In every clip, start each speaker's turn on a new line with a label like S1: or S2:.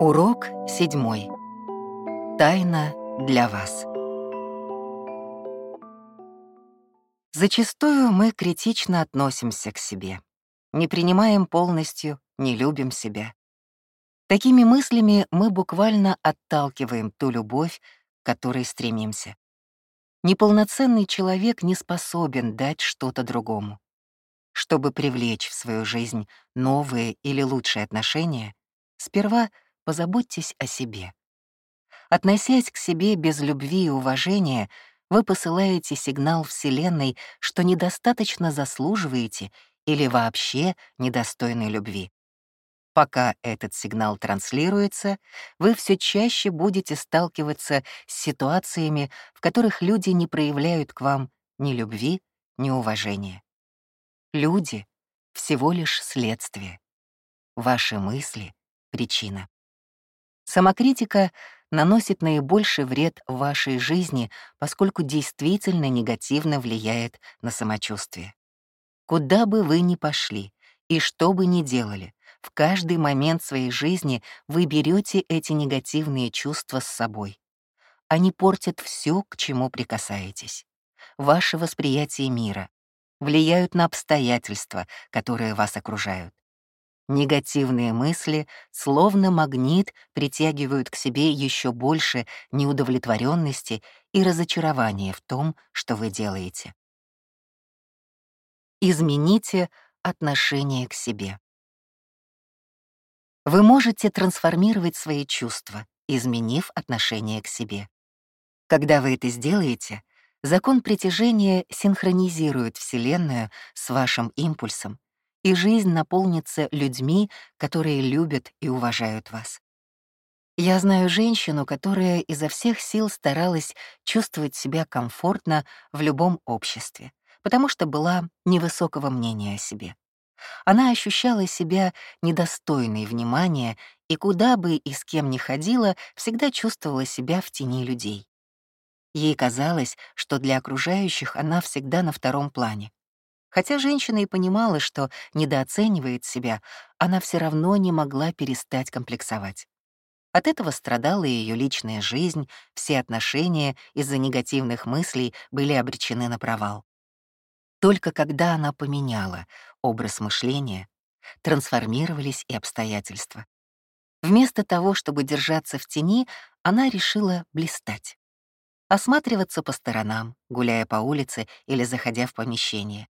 S1: Урок седьмой. Тайна для вас. Зачастую мы критично относимся к себе. Не принимаем полностью, не любим себя. Такими мыслями мы буквально отталкиваем ту любовь, к которой стремимся. Неполноценный человек не способен дать что-то другому. Чтобы привлечь в свою жизнь новые или лучшие отношения, сперва позаботьтесь о себе. Относясь к себе без любви и уважения, вы посылаете сигнал Вселенной, что недостаточно заслуживаете или вообще недостойны любви. Пока этот сигнал транслируется, вы все чаще будете сталкиваться с ситуациями, в которых люди не проявляют к вам ни любви, ни уважения. Люди — всего лишь следствие. Ваши мысли — причина. Самокритика наносит наибольший вред вашей жизни, поскольку действительно негативно влияет на самочувствие. Куда бы вы ни пошли и что бы ни делали, в каждый момент своей жизни вы берете эти негативные чувства с собой. Они портят все, к чему прикасаетесь. Ваше восприятие мира, влияют на обстоятельства, которые вас окружают. Негативные мысли, словно магнит, притягивают к себе еще больше неудовлетворенности и разочарования в том, что вы делаете. Измените отношение к себе. Вы можете трансформировать свои чувства, изменив отношение к себе. Когда вы это сделаете, закон притяжения синхронизирует Вселенную с вашим импульсом, и жизнь наполнится людьми, которые любят и уважают вас. Я знаю женщину, которая изо всех сил старалась чувствовать себя комфортно в любом обществе, потому что была невысокого мнения о себе. Она ощущала себя недостойной внимания и куда бы и с кем ни ходила, всегда чувствовала себя в тени людей. Ей казалось, что для окружающих она всегда на втором плане. Хотя женщина и понимала, что недооценивает себя, она все равно не могла перестать комплексовать. От этого страдала ее личная жизнь, все отношения из-за негативных мыслей были обречены на провал. Только когда она поменяла образ мышления, трансформировались и обстоятельства. Вместо того, чтобы держаться в тени, она решила блистать. Осматриваться по сторонам, гуляя по улице или заходя в помещение.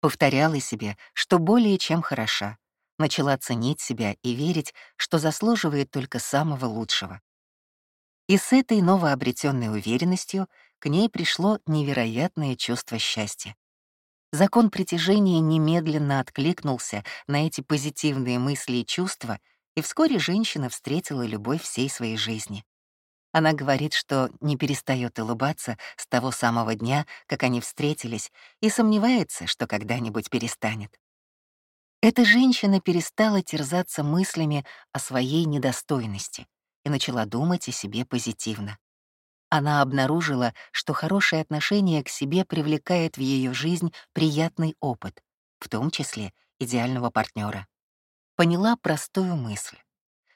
S1: Повторяла себе, что более чем хороша. Начала ценить себя и верить, что заслуживает только самого лучшего. И с этой новообретенной уверенностью к ней пришло невероятное чувство счастья. Закон притяжения немедленно откликнулся на эти позитивные мысли и чувства, и вскоре женщина встретила любовь всей своей жизни. Она говорит, что не перестает улыбаться с того самого дня, как они встретились, и сомневается, что когда-нибудь перестанет. Эта женщина перестала терзаться мыслями о своей недостойности и начала думать о себе позитивно. Она обнаружила, что хорошее отношение к себе привлекает в ее жизнь приятный опыт, в том числе идеального партнера. Поняла простую мысль.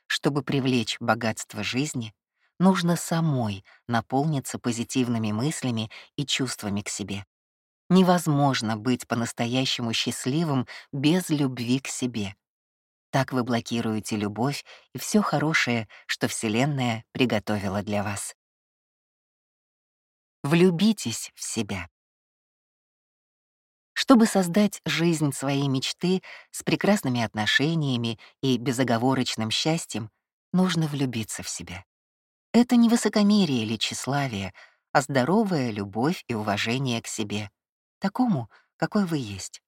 S1: Чтобы привлечь богатство жизни, нужно самой наполниться позитивными мыслями и чувствами к себе. Невозможно быть по-настоящему счастливым без любви к себе. Так вы блокируете любовь и все хорошее, что Вселенная приготовила для вас. Влюбитесь в себя. Чтобы создать жизнь своей мечты с прекрасными отношениями и безоговорочным счастьем, нужно влюбиться в себя. Это не высокомерие или тщеславие, а здоровая любовь и уважение к себе, такому, какой вы есть.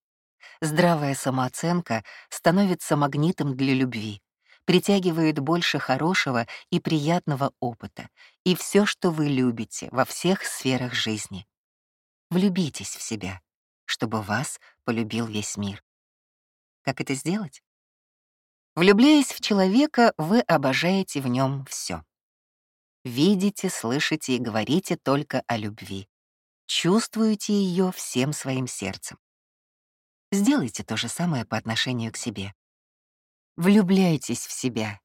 S1: Здравая самооценка становится магнитом для любви, притягивает больше хорошего и приятного опыта и все, что вы любите во всех сферах жизни. Влюбитесь в себя, чтобы вас полюбил весь мир. Как это сделать? Влюбляясь в человека, вы обожаете в нем все видите, слышите и говорите только о любви. Чувствуете ее всем своим сердцем. Сделайте то же самое по отношению к себе. Влюбляйтесь в себя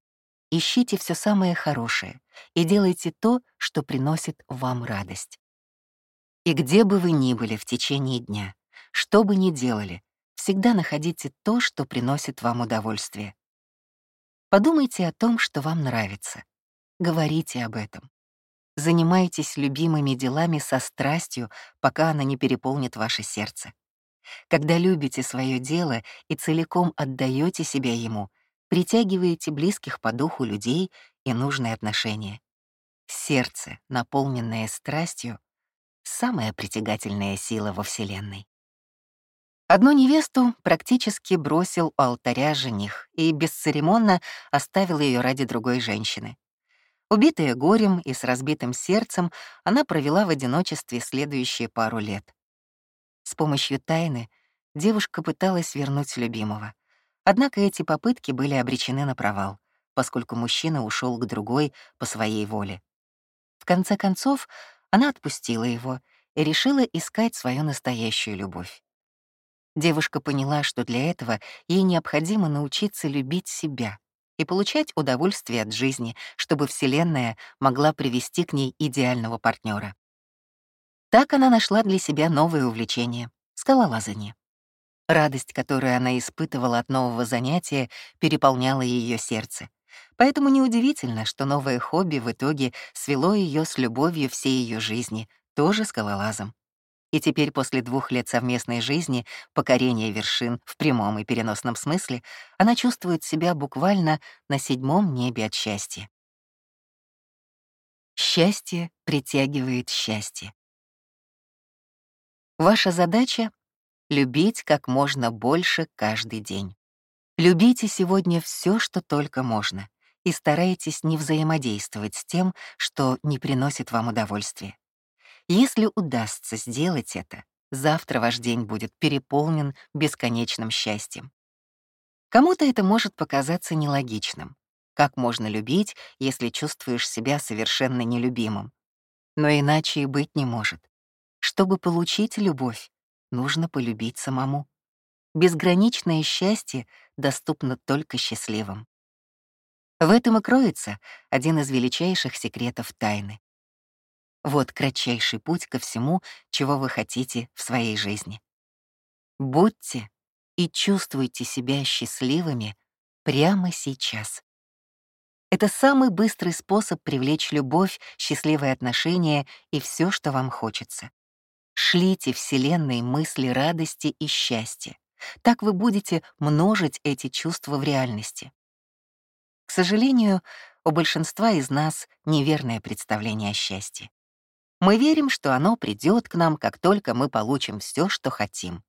S1: ищите все самое хорошее и делайте то, что приносит вам радость. И где бы вы ни были в течение дня, что бы ни делали, всегда находите то, что приносит вам удовольствие. Подумайте о том, что вам нравится. Говорите об этом. Занимайтесь любимыми делами со страстью, пока она не переполнит ваше сердце. Когда любите свое дело и целиком отдаете себя ему, притягиваете близких по духу людей и нужные отношения. Сердце, наполненное страстью, — самая притягательная сила во Вселенной. Одну невесту практически бросил у алтаря жених и бесцеремонно оставил ее ради другой женщины. Убитая горем и с разбитым сердцем, она провела в одиночестве следующие пару лет. С помощью тайны девушка пыталась вернуть любимого. Однако эти попытки были обречены на провал, поскольку мужчина ушел к другой по своей воле. В конце концов, она отпустила его и решила искать свою настоящую любовь. Девушка поняла, что для этого ей необходимо научиться любить себя — и получать удовольствие от жизни, чтобы Вселенная могла привести к ней идеального партнера. Так она нашла для себя новое увлечение — скалолазание. Радость, которую она испытывала от нового занятия, переполняла ее сердце. Поэтому неудивительно, что новое хобби в итоге свело ее с любовью всей ее жизни, тоже скалолазом. И теперь, после двух лет совместной жизни, покорения вершин в прямом и переносном смысле, она чувствует себя буквально на седьмом небе от счастья. Счастье притягивает счастье. Ваша задача — любить как можно больше каждый день. Любите сегодня все, что только можно, и старайтесь не взаимодействовать с тем, что не приносит вам удовольствия. Если удастся сделать это, завтра ваш день будет переполнен бесконечным счастьем. Кому-то это может показаться нелогичным. Как можно любить, если чувствуешь себя совершенно нелюбимым? Но иначе и быть не может. Чтобы получить любовь, нужно полюбить самому. Безграничное счастье доступно только счастливым. В этом и кроется один из величайших секретов тайны. Вот кратчайший путь ко всему, чего вы хотите в своей жизни. Будьте и чувствуйте себя счастливыми прямо сейчас. Это самый быстрый способ привлечь любовь, счастливые отношения и все, что вам хочется. Шлите Вселенной мысли радости и счастья. Так вы будете множить эти чувства в реальности. К сожалению, у большинства из нас неверное представление о счастье. Мы верим, что оно придет к нам, как только мы получим все, что хотим.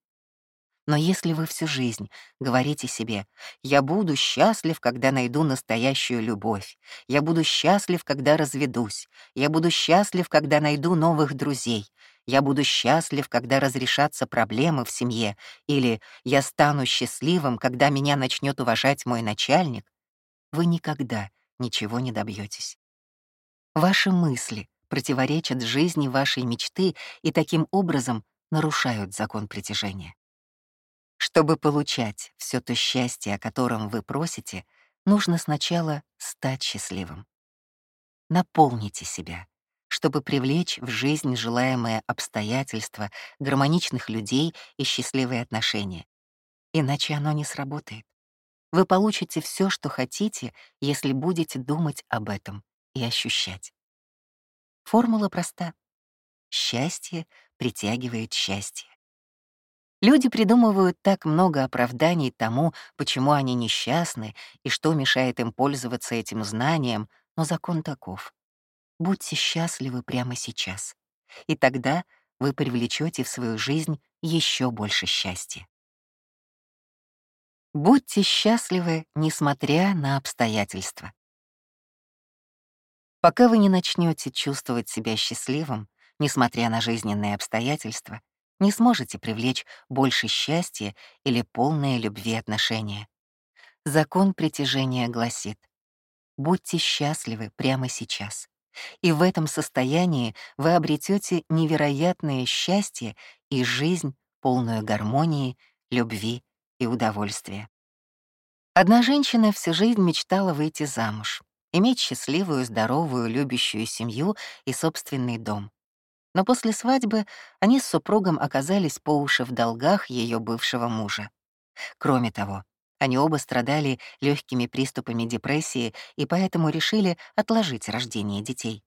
S1: Но если вы всю жизнь говорите себе «Я буду счастлив, когда найду настоящую любовь», «Я буду счастлив, когда разведусь», «Я буду счастлив, когда найду новых друзей», «Я буду счастлив, когда разрешатся проблемы в семье» или «Я стану счастливым, когда меня начнет уважать мой начальник», вы никогда ничего не добьетесь. Ваши мысли, противоречат жизни вашей мечты и таким образом нарушают закон притяжения. Чтобы получать все то счастье, о котором вы просите, нужно сначала стать счастливым. Наполните себя, чтобы привлечь в жизнь желаемые обстоятельства, гармоничных людей и счастливые отношения. Иначе оно не сработает. Вы получите все, что хотите, если будете думать об этом и ощущать. Формула проста. Счастье притягивает счастье. Люди придумывают так много оправданий тому, почему они несчастны и что мешает им пользоваться этим знанием, но закон таков. Будьте счастливы прямо сейчас, и тогда вы привлечете в свою жизнь еще больше счастья. Будьте счастливы, несмотря на обстоятельства. Пока вы не начнете чувствовать себя счастливым, несмотря на жизненные обстоятельства, не сможете привлечь больше счастья или полные любви отношения. Закон притяжения гласит «Будьте счастливы прямо сейчас». И в этом состоянии вы обретете невероятное счастье и жизнь, полную гармонии, любви и удовольствия. Одна женщина всю жизнь мечтала выйти замуж иметь счастливую, здоровую, любящую семью и собственный дом. Но после свадьбы они с супругом оказались по уши в долгах ее бывшего мужа. Кроме того, они оба страдали легкими приступами депрессии и поэтому решили отложить рождение детей.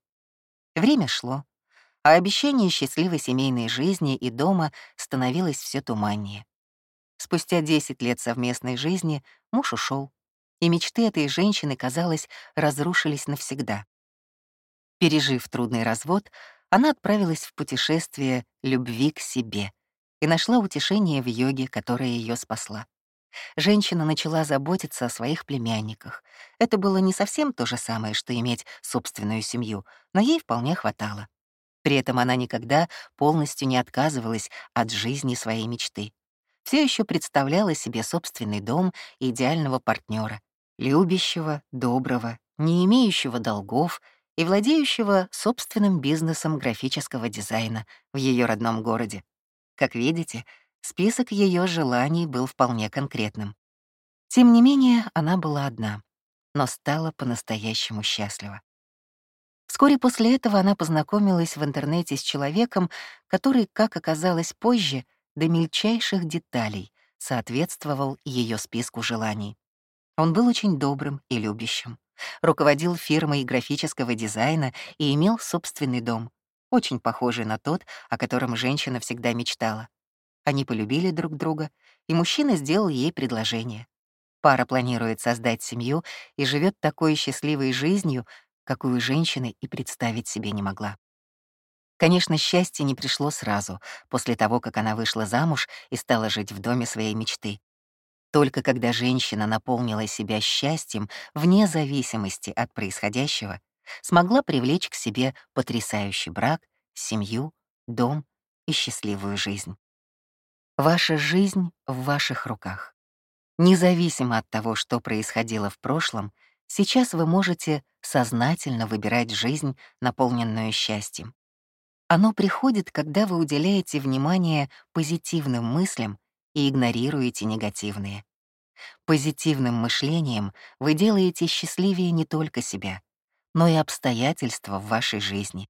S1: Время шло, а обещание счастливой семейной жизни и дома становилось все туманнее. Спустя 10 лет совместной жизни муж ушел, и мечты этой женщины, казалось, разрушились навсегда. Пережив трудный развод, она отправилась в путешествие любви к себе и нашла утешение в йоге, которая ее спасла. Женщина начала заботиться о своих племянниках. Это было не совсем то же самое, что иметь собственную семью, но ей вполне хватало. При этом она никогда полностью не отказывалась от жизни своей мечты. Все еще представляла себе собственный дом и идеального партнера, любящего, доброго, не имеющего долгов и владеющего собственным бизнесом графического дизайна в ее родном городе. Как видите, список ее желаний был вполне конкретным. Тем не менее, она была одна, но стала по-настоящему счастлива. Вскоре после этого она познакомилась в интернете с человеком, который, как оказалось позже, до мельчайших деталей соответствовал ее списку желаний. Он был очень добрым и любящим руководил фирмой графического дизайна и имел собственный дом, очень похожий на тот, о котором женщина всегда мечтала. Они полюбили друг друга, и мужчина сделал ей предложение. Пара планирует создать семью и живет такой счастливой жизнью, какую женщина и представить себе не могла. Конечно, счастье не пришло сразу, после того, как она вышла замуж и стала жить в доме своей мечты. Только когда женщина наполнила себя счастьем вне зависимости от происходящего, смогла привлечь к себе потрясающий брак, семью, дом и счастливую жизнь. Ваша жизнь в ваших руках. Независимо от того, что происходило в прошлом, сейчас вы можете сознательно выбирать жизнь, наполненную счастьем. Оно приходит, когда вы уделяете внимание позитивным мыслям и игнорируете негативные. Позитивным мышлением вы делаете счастливее не только себя, но и обстоятельства в вашей жизни.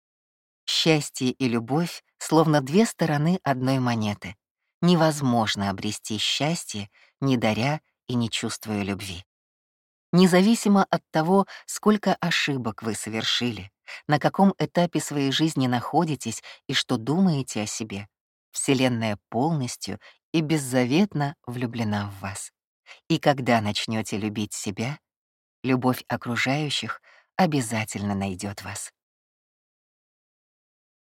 S1: Счастье и любовь словно две стороны одной монеты. Невозможно обрести счастье, не даря и не чувствуя любви. Независимо от того, сколько ошибок вы совершили, на каком этапе своей жизни находитесь и что думаете о себе, Вселенная полностью и беззаветно влюблена в вас. И когда начнете любить себя, любовь окружающих обязательно найдет вас.